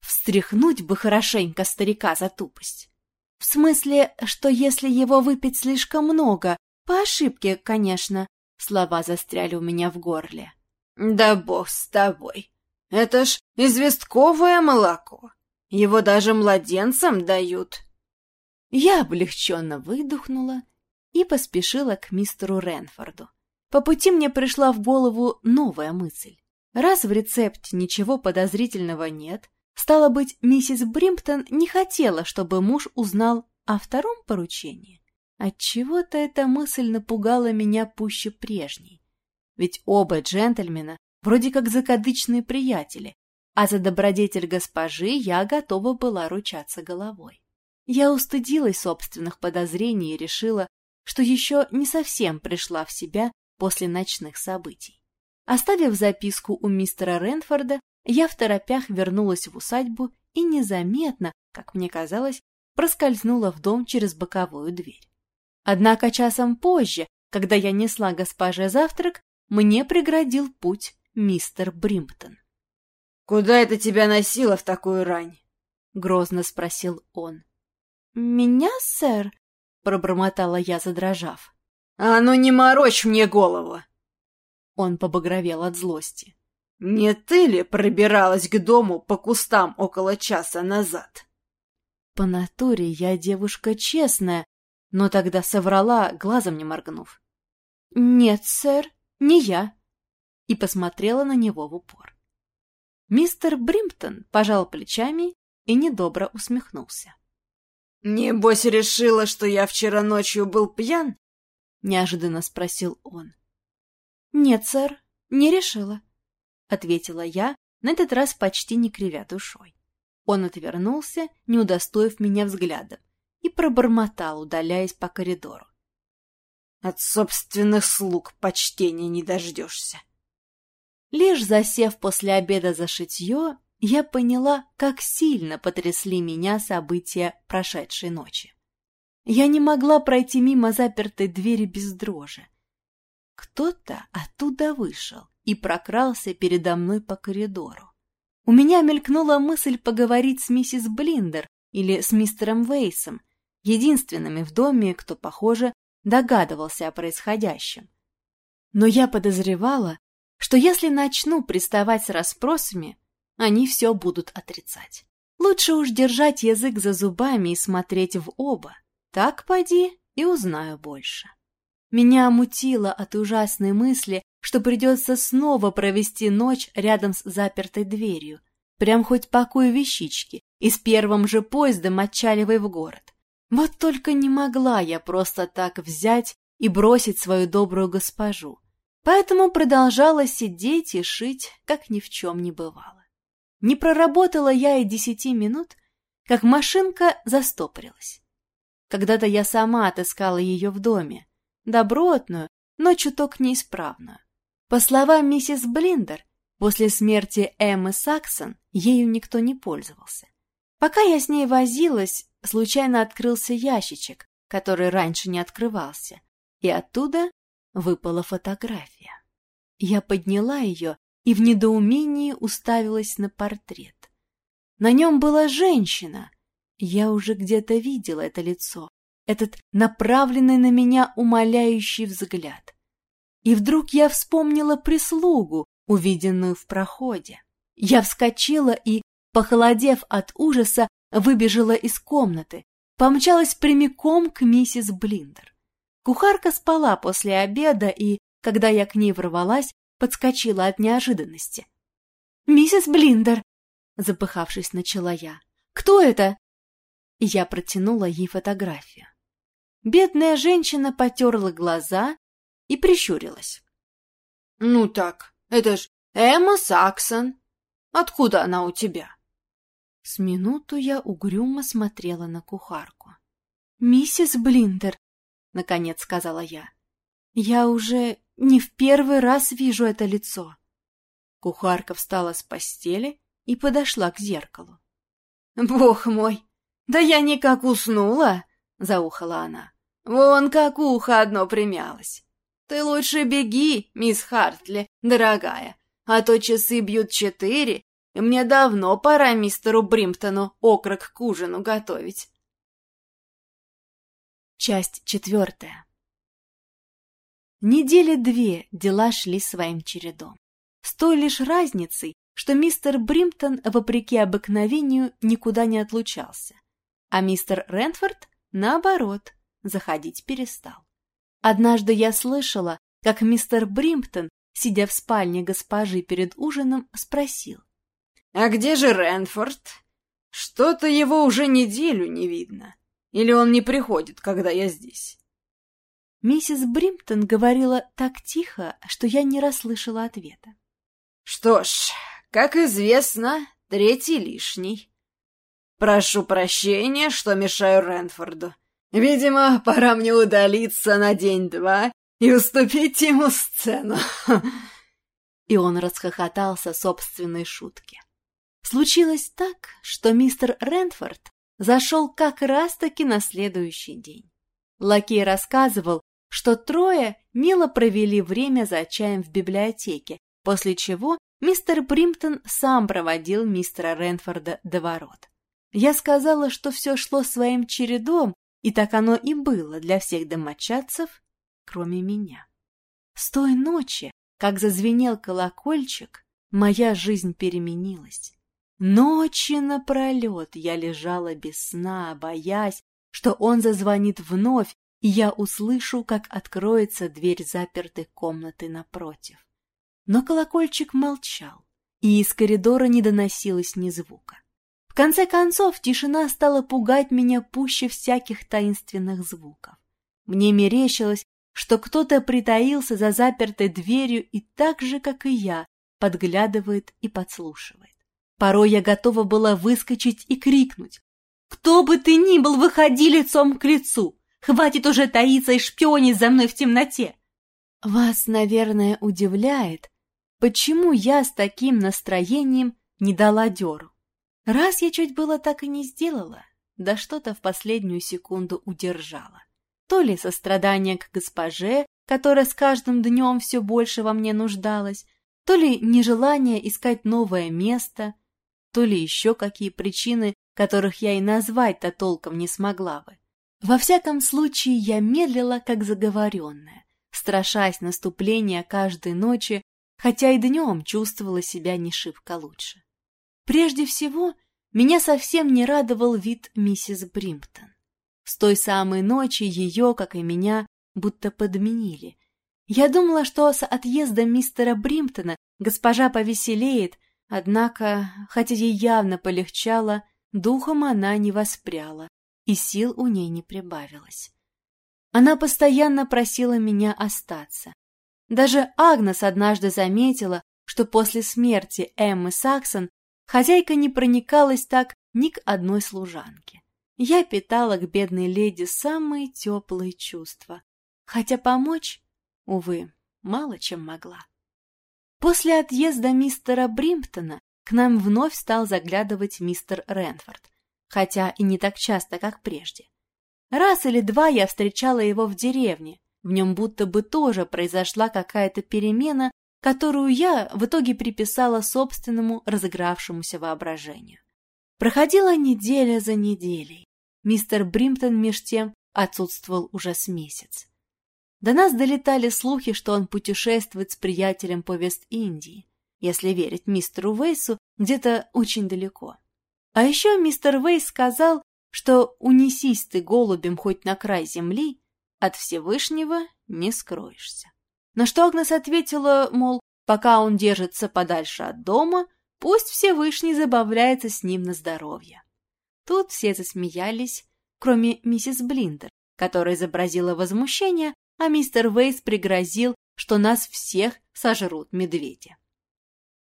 Встряхнуть бы хорошенько старика за тупость. В смысле, что если его выпить слишком много, по ошибке, конечно, слова застряли у меня в горле. Да бог с тобой. Это ж известковое молоко. Его даже младенцам дают. Я облегченно выдохнула и поспешила к мистеру Ренфорду. По пути мне пришла в голову новая мысль. Раз в рецепте ничего подозрительного нет, стало быть, миссис Бримптон не хотела, чтобы муж узнал о втором поручении. Отчего-то эта мысль напугала меня пуще прежней. Ведь оба джентльмена вроде как закадычные приятели, а за добродетель госпожи я готова была ручаться головой. Я устыдилась собственных подозрений и решила, что еще не совсем пришла в себя после ночных событий. Оставив записку у мистера Ренфорда, я в торопях вернулась в усадьбу и незаметно, как мне казалось, проскользнула в дом через боковую дверь. Однако часом позже, когда я несла госпоже завтрак, мне преградил путь мистер Бримптон. — Куда это тебя носило в такую рань? — грозно спросил он. «Меня, сэр?» — пробормотала я, задрожав. «А ну не морочь мне голову!» Он побагровел от злости. «Не ты ли пробиралась к дому по кустам около часа назад?» По натуре я девушка честная, но тогда соврала, глазом не моргнув. «Нет, сэр, не я», и посмотрела на него в упор. Мистер Бримптон пожал плечами и недобро усмехнулся. «Небось решила, что я вчера ночью был пьян?» — неожиданно спросил он. «Нет, сэр, не решила», — ответила я, на этот раз почти не кривя душой. Он отвернулся, не удостоив меня взглядом, и пробормотал, удаляясь по коридору. «От собственных слуг почтения не дождешься». Лишь засев после обеда за шитье, я поняла, как сильно потрясли меня события прошедшей ночи. Я не могла пройти мимо запертой двери без дрожи. Кто-то оттуда вышел и прокрался передо мной по коридору. У меня мелькнула мысль поговорить с миссис Блиндер или с мистером Вейсом, единственными в доме, кто, похоже, догадывался о происходящем. Но я подозревала, что если начну приставать с расспросами, они все будут отрицать. Лучше уж держать язык за зубами и смотреть в оба. Так поди и узнаю больше. Меня мутило от ужасной мысли, что придется снова провести ночь рядом с запертой дверью, прям хоть покой вещички, и с первым же поездом отчаливай в город. Вот только не могла я просто так взять и бросить свою добрую госпожу, поэтому продолжала сидеть и шить, как ни в чем не бывало. Не проработала я и десяти минут, как машинка застопорилась. Когда-то я сама отыскала ее в доме, добротную, но чуток неисправную. По словам миссис Блиндер, после смерти Эммы Саксон ею никто не пользовался. Пока я с ней возилась, случайно открылся ящичек, который раньше не открывался, и оттуда выпала фотография. Я подняла ее и в недоумении уставилась на портрет. На нем была женщина. Я уже где-то видела это лицо, этот направленный на меня умоляющий взгляд. И вдруг я вспомнила прислугу, увиденную в проходе. Я вскочила и, похолодев от ужаса, выбежала из комнаты, помчалась прямиком к миссис Блиндер. Кухарка спала после обеда и, когда я к ней ворвалась, подскочила от неожиданности. «Миссис Блиндер!» — запыхавшись, начала я. «Кто это?» Я протянула ей фотографию. Бедная женщина потерла глаза и прищурилась. «Ну так, это ж Эмма Саксон. Откуда она у тебя?» С минуту я угрюмо смотрела на кухарку. «Миссис Блиндер», — наконец сказала я, — «я уже не в первый раз вижу это лицо». Кухарка встала с постели и подошла к зеркалу. «Бог мой! Да я никак уснула!» — заухала она. «Вон как ухо одно примялось! Ты лучше беги, мисс Хартли, дорогая, а то часы бьют четыре, мне давно пора мистеру Бримптону окрок к ужину готовить. Часть четвертая. Недели две дела шли своим чередом. С той лишь разницей, что мистер Бримптон, вопреки обыкновению, никуда не отлучался, а мистер Рентфорд, наоборот, заходить перестал. Однажды я слышала, как мистер Бримптон, сидя в спальне госпожи перед ужином, спросил. «А где же Ренфорд? Что-то его уже неделю не видно. Или он не приходит, когда я здесь?» Миссис Бримптон говорила так тихо, что я не расслышала ответа. «Что ж, как известно, третий лишний. Прошу прощения, что мешаю Ренфорду. Видимо, пора мне удалиться на день-два и уступить ему сцену». И он расхохотался собственной шутке. Случилось так, что мистер Рентфорд зашел как раз-таки на следующий день. Лакей рассказывал, что трое мило провели время за чаем в библиотеке, после чего мистер Бримптон сам проводил мистера Ренфорда до ворот. Я сказала, что все шло своим чередом, и так оно и было для всех домочадцев, кроме меня. С той ночи, как зазвенел колокольчик, моя жизнь переменилась. Ночи напролет я лежала без сна, боясь, что он зазвонит вновь, и я услышу, как откроется дверь запертой комнаты напротив. Но колокольчик молчал, и из коридора не доносилось ни звука. В конце концов, тишина стала пугать меня пуще всяких таинственных звуков. Мне мерещилось, что кто-то притаился за запертой дверью и так же, как и я, подглядывает и подслушивает. Порой я готова была выскочить и крикнуть. «Кто бы ты ни был, выходи лицом к лицу! Хватит уже таиться и шпионить за мной в темноте!» Вас, наверное, удивляет, почему я с таким настроением не дала дёру. Раз я чуть было так и не сделала, да что-то в последнюю секунду удержало. То ли сострадание к госпоже, которая с каждым днем все больше во мне нуждалась, то ли нежелание искать новое место, то ли еще какие причины, которых я и назвать-то толком не смогла бы. Во всяком случае, я медлила, как заговоренная, страшась наступления каждой ночи, хотя и днем чувствовала себя не шибко лучше. Прежде всего, меня совсем не радовал вид миссис Бримптон. С той самой ночи ее, как и меня, будто подменили. Я думала, что с отъездом мистера Бримптона госпожа повеселеет, однако, хотя ей явно полегчало, духом она не воспряла, и сил у ней не прибавилось. Она постоянно просила меня остаться. Даже Агнес однажды заметила, что после смерти Эммы Саксон хозяйка не проникалась так ни к одной служанке. Я питала к бедной леди самые теплые чувства, хотя помочь, увы, мало чем могла. После отъезда мистера Бримптона к нам вновь стал заглядывать мистер Ренфорд, хотя и не так часто, как прежде. Раз или два я встречала его в деревне, в нем будто бы тоже произошла какая-то перемена, которую я в итоге приписала собственному разыгравшемуся воображению. Проходила неделя за неделей. Мистер Бримптон меж тем отсутствовал уже с месяц. До нас долетали слухи, что он путешествует с приятелем по Вест-Индии, если верить мистеру Вейсу, где-то очень далеко. А еще мистер Вейс сказал, что унесись ты голубем хоть на край земли, от Всевышнего не скроешься. На что Агнес ответила, мол, пока он держится подальше от дома, пусть Всевышний забавляется с ним на здоровье. Тут все засмеялись, кроме миссис Блиндер, которая изобразила возмущение, а мистер Вейс пригрозил, что нас всех сожрут медведи.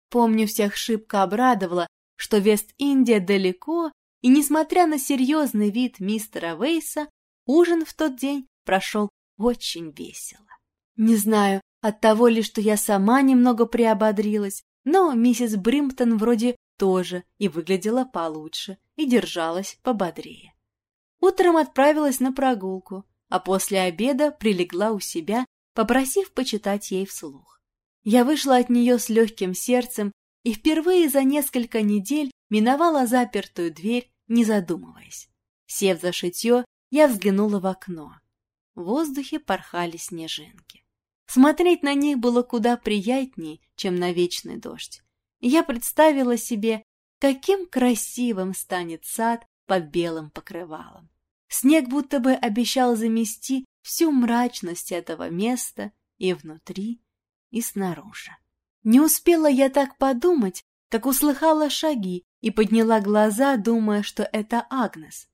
Помню, всех шибко обрадовало, что Вест-Индия далеко, и, несмотря на серьезный вид мистера Вейса, ужин в тот день прошел очень весело. Не знаю, от того ли, что я сама немного приободрилась, но миссис Бримптон вроде тоже и выглядела получше, и держалась пободрее. Утром отправилась на прогулку, а после обеда прилегла у себя, попросив почитать ей вслух. Я вышла от нее с легким сердцем и впервые за несколько недель миновала запертую дверь, не задумываясь. Сев за шитье, я взглянула в окно. В воздухе порхали снежинки. Смотреть на них было куда приятнее, чем на вечный дождь. я представила себе, каким красивым станет сад под белым покрывалом. Снег будто бы обещал замести всю мрачность этого места и внутри, и снаружи. Не успела я так подумать, как услыхала шаги и подняла глаза, думая, что это Агнес.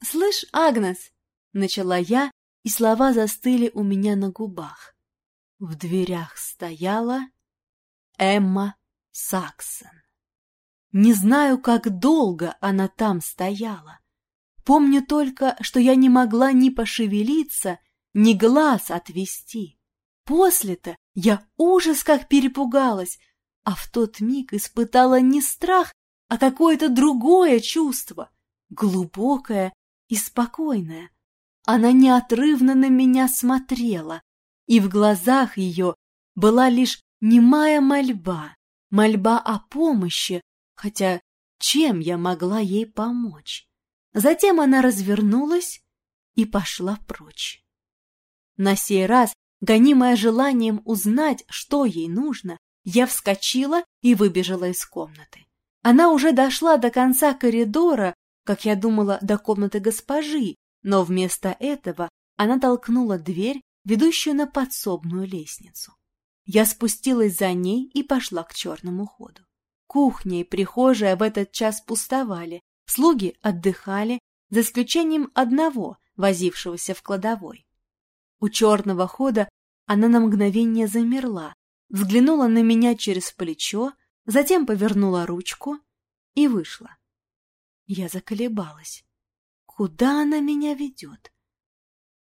«Слышь, Агнес!» — начала я, и слова застыли у меня на губах. В дверях стояла Эмма Саксон. Не знаю, как долго она там стояла. Помню только, что я не могла ни пошевелиться, ни глаз отвести. После-то я ужас как перепугалась, а в тот миг испытала не страх, а какое-то другое чувство, глубокое и спокойное. Она неотрывно на меня смотрела, и в глазах ее была лишь немая мольба, мольба о помощи, хотя чем я могла ей помочь? Затем она развернулась и пошла прочь. На сей раз Гонимая желанием узнать, что ей нужно, я вскочила и выбежала из комнаты. Она уже дошла до конца коридора, как я думала, до комнаты госпожи, но вместо этого она толкнула дверь, ведущую на подсобную лестницу. Я спустилась за ней и пошла к черному ходу. Кухня и прихожая в этот час пустовали, слуги отдыхали, за исключением одного, возившегося в кладовой. У черного хода она на мгновение замерла, взглянула на меня через плечо, затем повернула ручку и вышла. Я заколебалась. Куда она меня ведет?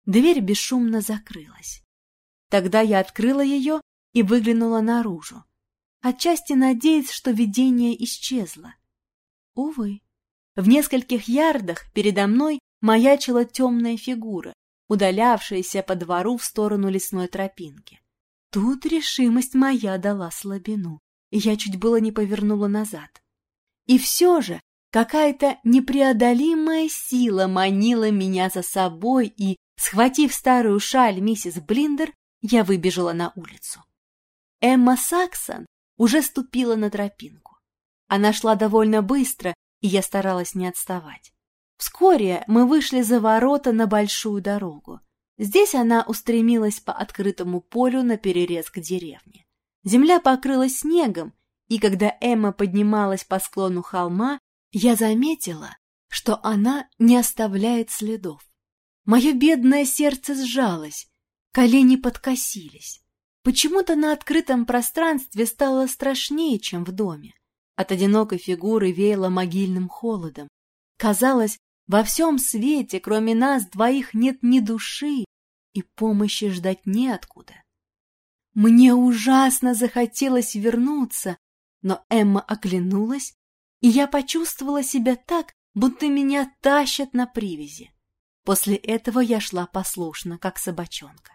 Дверь бесшумно закрылась. Тогда я открыла ее и выглянула наружу, отчасти надеясь, что видение исчезло. Увы, в нескольких ярдах передо мной маячила темная фигура, удалявшаяся по двору в сторону лесной тропинки. Тут решимость моя дала слабину, и я чуть было не повернула назад. И все же какая-то непреодолимая сила манила меня за собой, и, схватив старую шаль миссис Блиндер, я выбежала на улицу. Эмма Саксон уже ступила на тропинку. Она шла довольно быстро, и я старалась не отставать. Вскоре мы вышли за ворота на большую дорогу. Здесь она устремилась по открытому полю на перерез к деревне. Земля покрылась снегом, и когда Эмма поднималась по склону холма, я заметила, что она не оставляет следов. Мое бедное сердце сжалось, колени подкосились. Почему-то на открытом пространстве стало страшнее, чем в доме. От одинокой фигуры веяло могильным холодом. Казалось, во всем свете, кроме нас двоих, нет ни души, и помощи ждать неоткуда. Мне ужасно захотелось вернуться, но Эмма оглянулась, и я почувствовала себя так, будто меня тащат на привязи. После этого я шла послушно, как собачонка.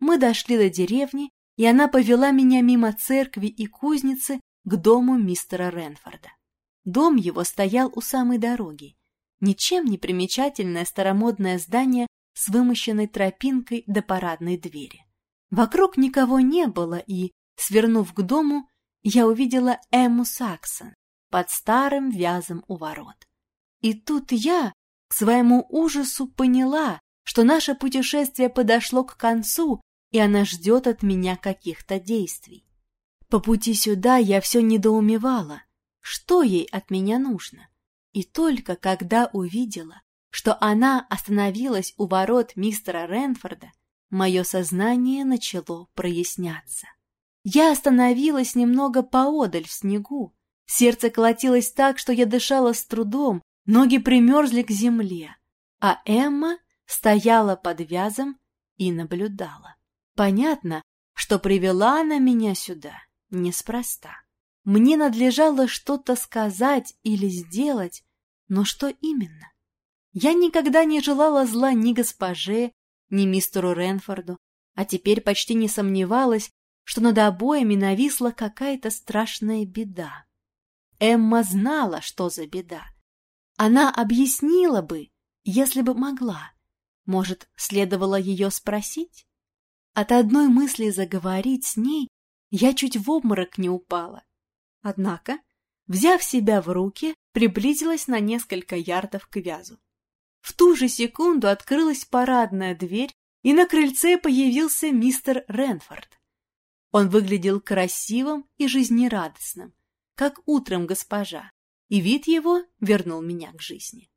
Мы дошли до деревни, и она повела меня мимо церкви и кузницы к дому мистера Ренфорда. Дом его стоял у самой дороги. Ничем не примечательное старомодное здание с вымощенной тропинкой до парадной двери. Вокруг никого не было, и, свернув к дому, я увидела Эмму Саксон под старым вязом у ворот. И тут я, к своему ужасу, поняла, что наше путешествие подошло к концу, и она ждет от меня каких-то действий. По пути сюда я все недоумевала, что ей от меня нужно. И только когда увидела, что она остановилась у ворот мистера Ренфорда, мое сознание начало проясняться. Я остановилась немного поодаль в снегу. Сердце колотилось так, что я дышала с трудом, ноги примерзли к земле, а Эмма стояла под вязом и наблюдала. Понятно, что привела она меня сюда неспроста. Мне надлежало что-то сказать или сделать, но что именно? Я никогда не желала зла ни госпоже, ни мистеру Ренфорду, а теперь почти не сомневалась, что над обоями нависла какая-то страшная беда. Эмма знала, что за беда. Она объяснила бы, если бы могла. Может, следовало ее спросить? От одной мысли заговорить с ней я чуть в обморок не упала. Однако, взяв себя в руки, приблизилась на несколько ярдов к вязу. В ту же секунду открылась парадная дверь, и на крыльце появился мистер Ренфорд. Он выглядел красивым и жизнерадостным, как утром госпожа, и вид его вернул меня к жизни.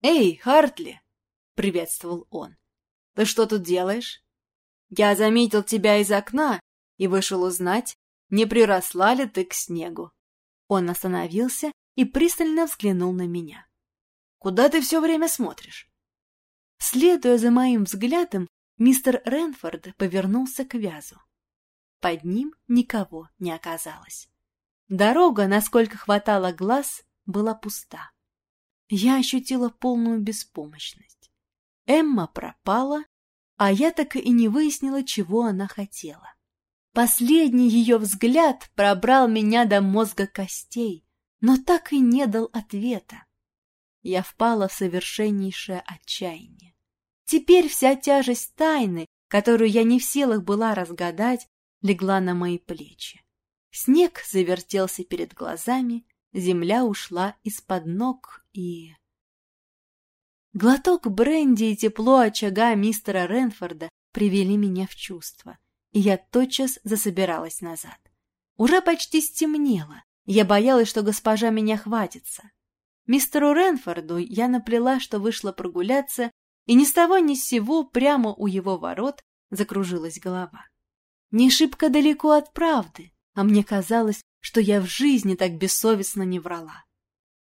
«Эй, Хартли!» — приветствовал он. «Ты что тут делаешь? Я заметил тебя из окна и вышел узнать, не приросла ли ты к снегу». Он остановился и пристально взглянул на меня. Куда ты все время смотришь?» Следуя за моим взглядом, мистер Ренфорд повернулся к вязу. Под ним никого не оказалось. Дорога, насколько хватало глаз, была пуста. Я ощутила полную беспомощность. Эмма пропала, а я так и не выяснила, чего она хотела. Последний ее взгляд пробрал меня до мозга костей, но так и не дал ответа я впала в совершеннейшее отчаяние. Теперь вся тяжесть тайны, которую я не в силах была разгадать, легла на мои плечи. Снег завертелся перед глазами, земля ушла из-под ног и... Глоток бренди и тепло очага мистера Ренфорда привели меня в чувство, и я тотчас засобиралась назад. Уже почти стемнело, я боялась, что госпожа меня хватится. Мистеру Ренфорду я наплела, что вышла прогуляться, и ни с того ни с сего прямо у его ворот закружилась голова. Не шибко далеко от правды, а мне казалось, что я в жизни так бессовестно не врала.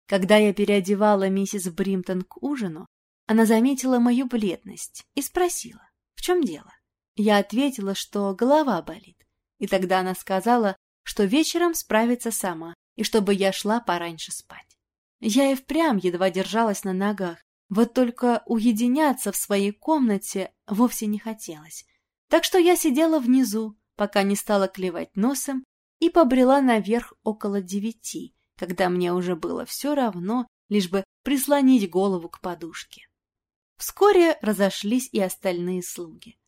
Когда я переодевала миссис Бримтон к ужину, она заметила мою бледность и спросила, в чем дело. Я ответила, что голова болит, и тогда она сказала, что вечером справится сама, и чтобы я шла пораньше спать. Я и впрямь едва держалась на ногах, вот только уединяться в своей комнате вовсе не хотелось. Так что я сидела внизу, пока не стала клевать носом, и побрела наверх около девяти, когда мне уже было все равно, лишь бы прислонить голову к подушке. Вскоре разошлись и остальные слуги.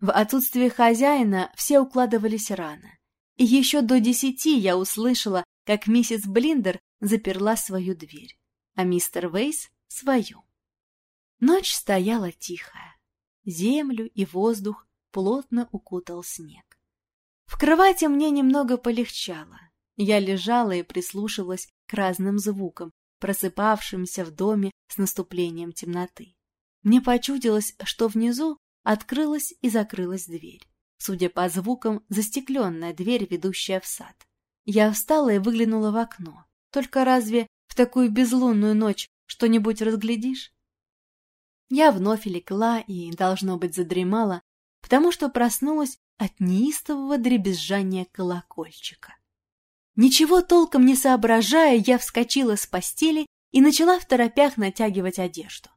В отсутствие хозяина все укладывались рано, и еще до десяти я услышала, как миссис Блиндер заперла свою дверь, а мистер Вейс — свою. Ночь стояла тихая. Землю и воздух плотно укутал снег. В кровати мне немного полегчало. Я лежала и прислушивалась к разным звукам, просыпавшимся в доме с наступлением темноты. Мне почудилось, что внизу открылась и закрылась дверь. Судя по звукам, застекленная дверь, ведущая в сад. Я встала и выглянула в окно. Только разве в такую безлунную ночь что-нибудь разглядишь? Я вновь легла и, должно быть, задремала, потому что проснулась от неистового дребезжания колокольчика. Ничего толком не соображая, я вскочила с постели и начала в торопях натягивать одежду.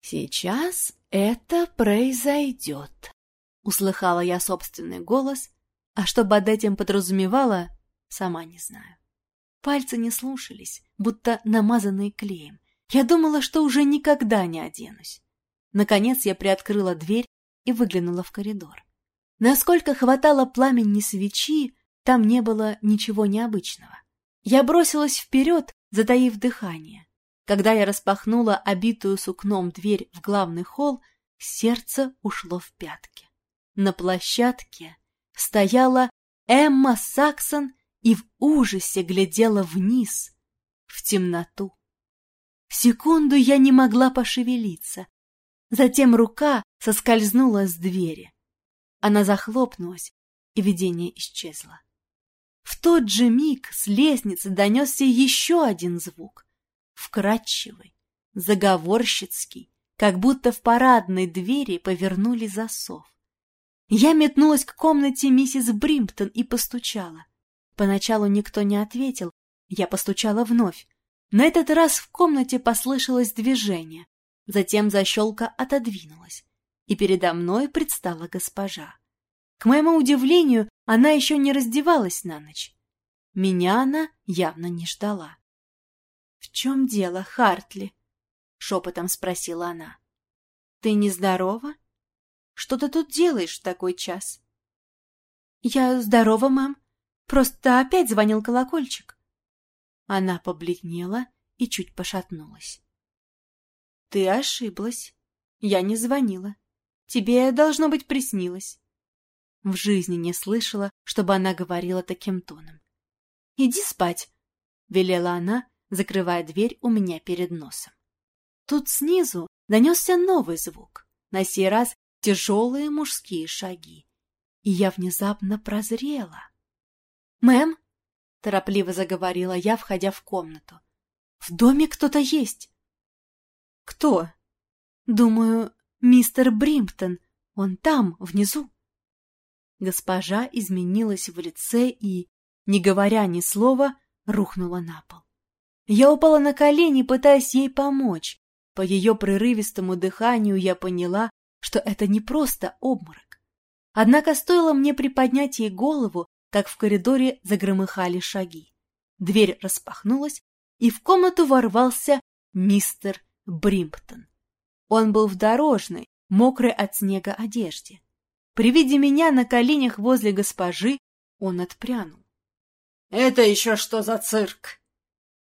«Сейчас это произойдет», — услыхала я собственный голос, а что под этим подразумевала, сама не знаю. Пальцы не слушались, будто намазанные клеем. Я думала, что уже никогда не оденусь. Наконец я приоткрыла дверь и выглянула в коридор. Насколько хватало пламени свечи, там не было ничего необычного. Я бросилась вперед, затаив дыхание. Когда я распахнула обитую сукном дверь в главный холл, сердце ушло в пятки. На площадке стояла Эмма Саксон и в ужасе глядела вниз, в темноту. Секунду я не могла пошевелиться. Затем рука соскользнула с двери. Она захлопнулась, и видение исчезло. В тот же миг с лестницы донесся еще один звук. Вкрадчивый, заговорщицкий, как будто в парадной двери повернули засов. Я метнулась к комнате миссис Бримптон и постучала. Поначалу никто не ответил, я постучала вновь. На этот раз в комнате послышалось движение, затем защелка отодвинулась, и передо мной предстала госпожа. К моему удивлению, она еще не раздевалась на ночь. Меня она явно не ждала. — В чем дело, Хартли? — шепотом спросила она. — Ты нездорова? Что ты тут делаешь в такой час? — Я здорова, мам. Просто опять звонил колокольчик. Она побледнела и чуть пошатнулась. — Ты ошиблась. Я не звонила. Тебе, должно быть, приснилось. В жизни не слышала, чтобы она говорила таким тоном. «Иди спать», — велела она, закрывая дверь у меня перед носом. Тут снизу донесся новый звук, на сей раз тяжелые мужские шаги, и я внезапно прозрела. «Мэм», — торопливо заговорила я, входя в комнату, — «в доме кто-то есть». «Кто?» «Думаю, мистер Бримптон, он там, внизу». Госпожа изменилась в лице и, не говоря ни слова, рухнула на пол. Я упала на колени, пытаясь ей помочь. По ее прерывистому дыханию я поняла, что это не просто обморок. Однако стоило мне приподнять ей голову, как в коридоре загромыхали шаги. Дверь распахнулась, и в комнату ворвался мистер Бримптон. Он был в дорожной, мокрой от снега одежде. При виде меня на коленях возле госпожи он отпрянул. — Это еще что за цирк?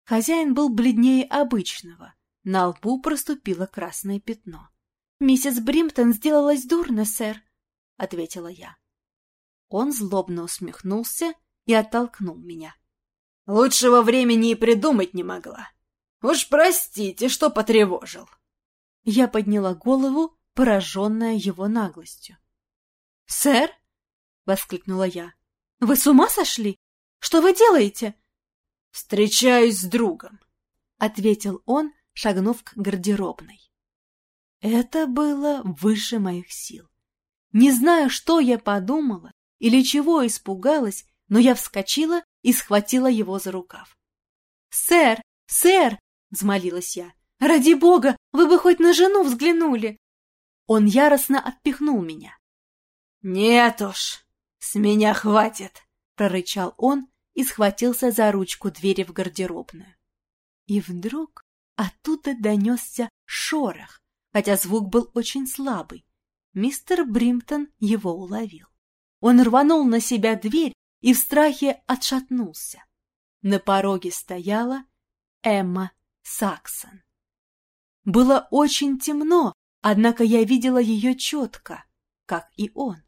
Хозяин был бледнее обычного. На лбу проступило красное пятно. — Миссис Бримптон сделалась дурно, сэр, — ответила я. Он злобно усмехнулся и оттолкнул меня. — Лучшего времени и придумать не могла. Уж простите, что потревожил. Я подняла голову, пораженная его наглостью. «Сэр?» — воскликнула я. «Вы с ума сошли? Что вы делаете?» «Встречаюсь с другом», — ответил он, шагнув к гардеробной. Это было выше моих сил. Не знаю, что я подумала или чего испугалась, но я вскочила и схватила его за рукав. «Сэр, сэр!» — взмолилась я. «Ради бога, вы бы хоть на жену взглянули!» Он яростно отпихнул меня. «Нет уж, с меня хватит!» — прорычал он и схватился за ручку двери в гардеробную. И вдруг оттуда донесся шорох, хотя звук был очень слабый. Мистер Бримтон его уловил. Он рванул на себя дверь и в страхе отшатнулся. На пороге стояла Эмма Саксон. Было очень темно, однако я видела ее четко, как и он.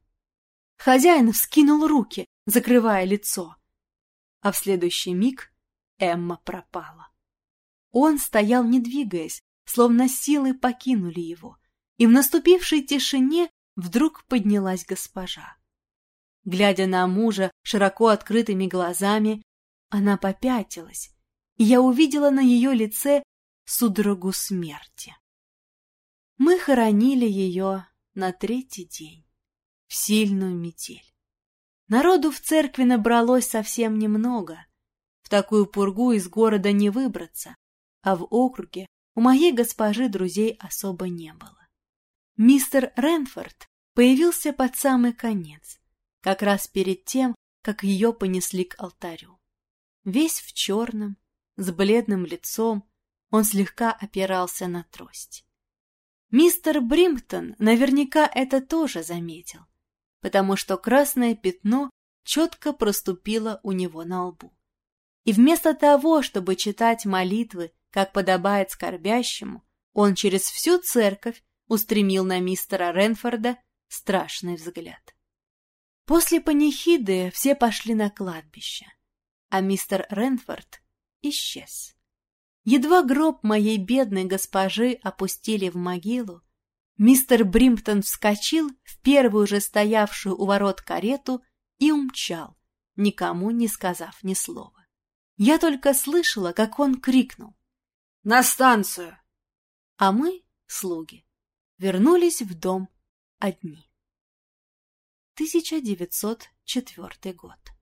Хозяин вскинул руки, закрывая лицо, а в следующий миг Эмма пропала. Он стоял, не двигаясь, словно силы покинули его, и в наступившей тишине вдруг поднялась госпожа. Глядя на мужа широко открытыми глазами, она попятилась, и я увидела на ее лице судорогу смерти. Мы хоронили ее на третий день, в сильную метель. Народу в церкви набралось совсем немного. В такую пургу из города не выбраться, а в округе у моей госпожи друзей особо не было. Мистер Ренфорд появился под самый конец, как раз перед тем, как ее понесли к алтарю. Весь в черном, с бледным лицом, он слегка опирался на трость. Мистер Бримптон наверняка это тоже заметил, потому что красное пятно четко проступило у него на лбу. И вместо того, чтобы читать молитвы как подобает скорбящему, он через всю церковь устремил на мистера Ренфорда страшный взгляд. После панихиды все пошли на кладбище, а мистер Ренфорд исчез. Едва гроб моей бедной госпожи опустили в могилу, мистер Бримптон вскочил в первую же стоявшую у ворот карету и умчал, никому не сказав ни слова. Я только слышала, как он крикнул. На станцию!» А мы, слуги, вернулись в дом одни. 1904 год.